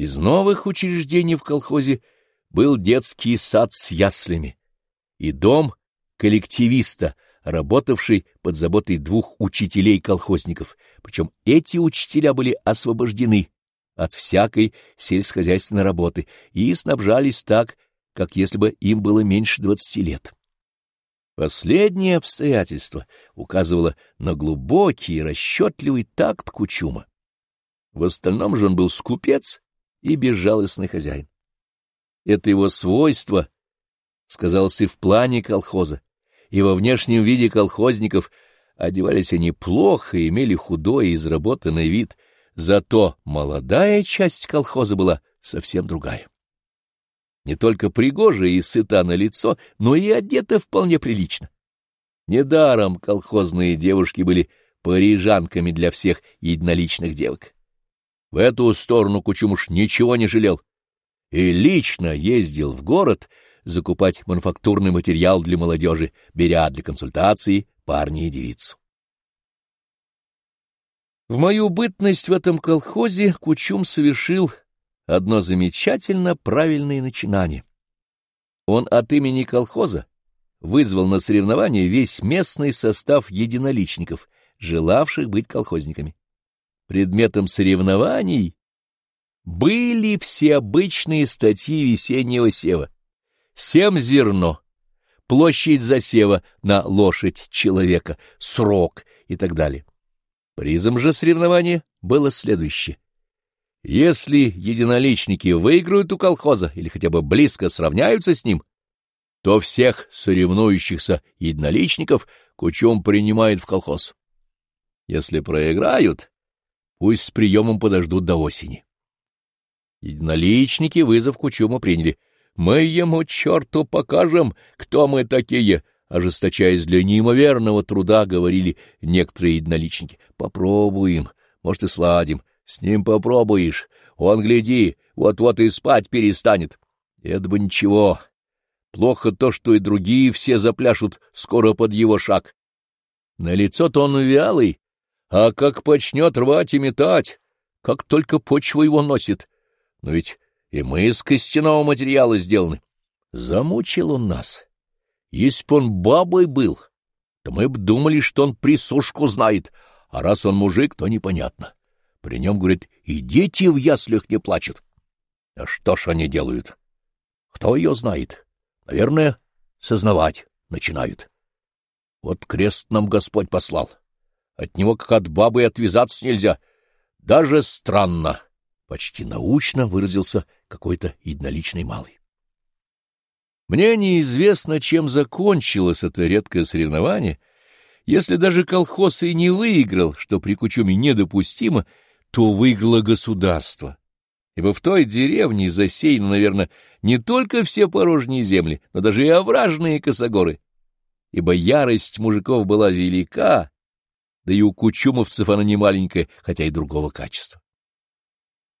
Из новых учреждений в колхозе был детский сад с яслями и дом коллективиста, работавший под заботой двух учителей-колхозников, причем эти учителя были освобождены от всякой сельскохозяйственной работы и снабжались так, как если бы им было меньше двадцати лет. Последнее обстоятельство указывало на глубокий и расчетливый такт Кучума. В остальном же он был скупец и безжалостный хозяин. Это его свойство сказалось и в плане колхоза, и во внешнем виде колхозников одевались они плохо и имели худой и изработанный вид, зато молодая часть колхоза была совсем другая не только пригожа и сыта на лицо, но и одета вполне прилично. Недаром колхозные девушки были парижанками для всех единоличных девок. В эту сторону Кучумуш ничего не жалел и лично ездил в город закупать мануфактурный материал для молодежи, беря для консультации парня и девицу. В мою бытность в этом колхозе Кучум совершил одно замечательно правильное начинание. Он от имени колхоза вызвал на соревнования весь местный состав единоличников, желавших быть колхозниками. Предметом соревнований были все обычные статьи весеннего сева. Семь зерно, площадь засева на лошадь человека, срок и так далее. Призом же соревнования было следующее — если единоличники выиграют у колхоза или хотя бы близко сравняются с ним, то всех соревнующихся единоличников Кучум принимает в колхоз. Если проиграют, пусть с приемом подождут до осени. Единоличники вызов Кучума приняли. «Мы ему черту покажем, кто мы такие!» Ожесточаясь для неимоверного труда, говорили некоторые единоличники. «Попробуем, может, и сладим. С ним попробуешь. Он, гляди, вот-вот и спать перестанет. Это бы ничего. Плохо то, что и другие все запляшут скоро под его шаг. На лицо-то он вялый, а как почнет рвать и метать, как только почва его носит. Но ведь и мы из костяного материала сделаны. Замучил он нас. Если б он бабой был, то мы б думали, что он присушку знает, а раз он мужик, то непонятно. При нем, говорит, и дети в яслях не плачут. А что ж они делают? Кто ее знает? Наверное, сознавать начинают. Вот крест нам Господь послал. От него, как от бабы, отвязаться нельзя. Даже странно. Почти научно выразился какой-то единоличный малый. Мне неизвестно, чем закончилось это редкое соревнование. Если даже колхоз и не выиграл, что при Кучуме недопустимо, то выиграло государство. Ибо в той деревне засеяны, наверное, не только все порожние земли, но даже и овражные косогоры. Ибо ярость мужиков была велика, да и у кучумовцев она не маленькая, хотя и другого качества.